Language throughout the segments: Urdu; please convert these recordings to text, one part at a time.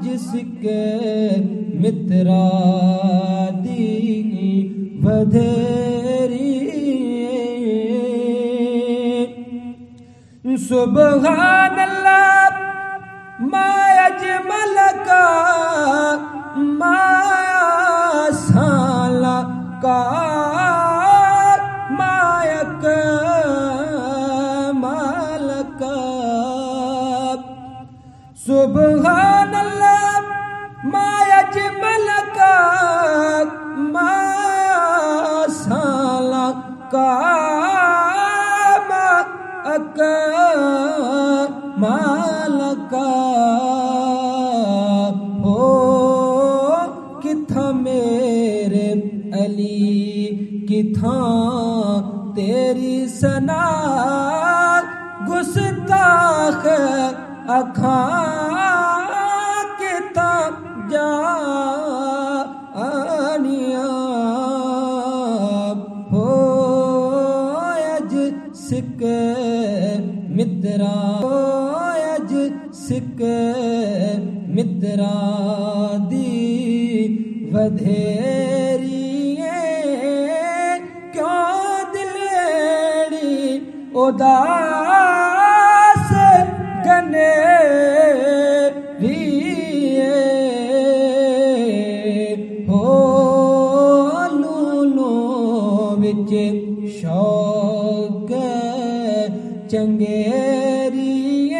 جس کے مترا مترادی بدھیری سبحان اللہ، ما اجمل کا، ما سالا کا۔ سبحان اللہ ما اجمل کا ما سال کا ما اکمل کا ہو۔ کتھا میرے علی، کتھا تیری سنا۔ گستاخ اکھاں سک مترا اج سک مترا دی ودھیری کیوں دلڑی اداس گنے ہو لولو وچ چنگیری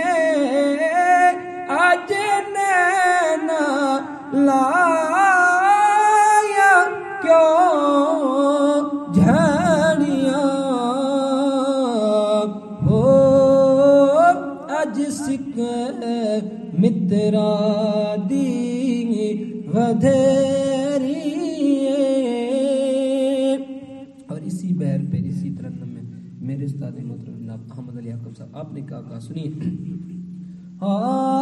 اج نینا لایا کیوں جھڑیاں ہو اج سکھ مترا دی ودھیری میرے استاد محترم جناب احمد علی یعقوب صاحب آپ نے کہا کہا سنیے۔ لا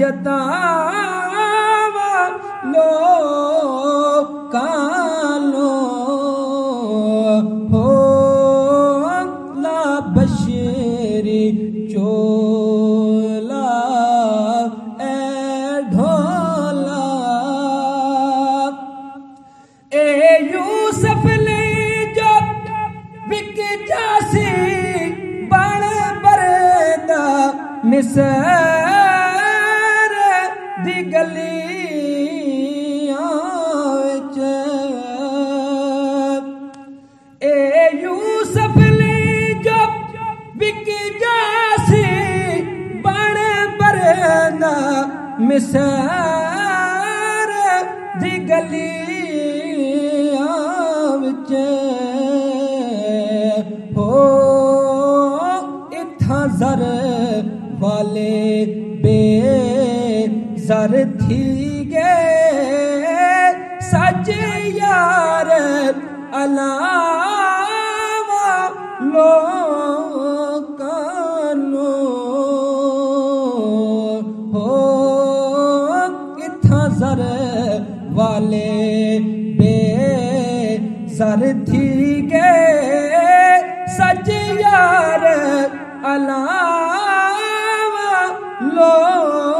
جتاوا لو کالو ہو لا بشری چولا اے ڈھولا اے یوسف لے جو بک جاسی بڑ بردا مصر بھی گلیاں اے یوسف نے جب بک جیسے بڑے برنا مسار دی گلیاں ہو اتھا زر والے سر تھی گے سچ یار اللہ لو کانو ہو کتھا سر والے بے سر تھی گے سچ یار اللہ لو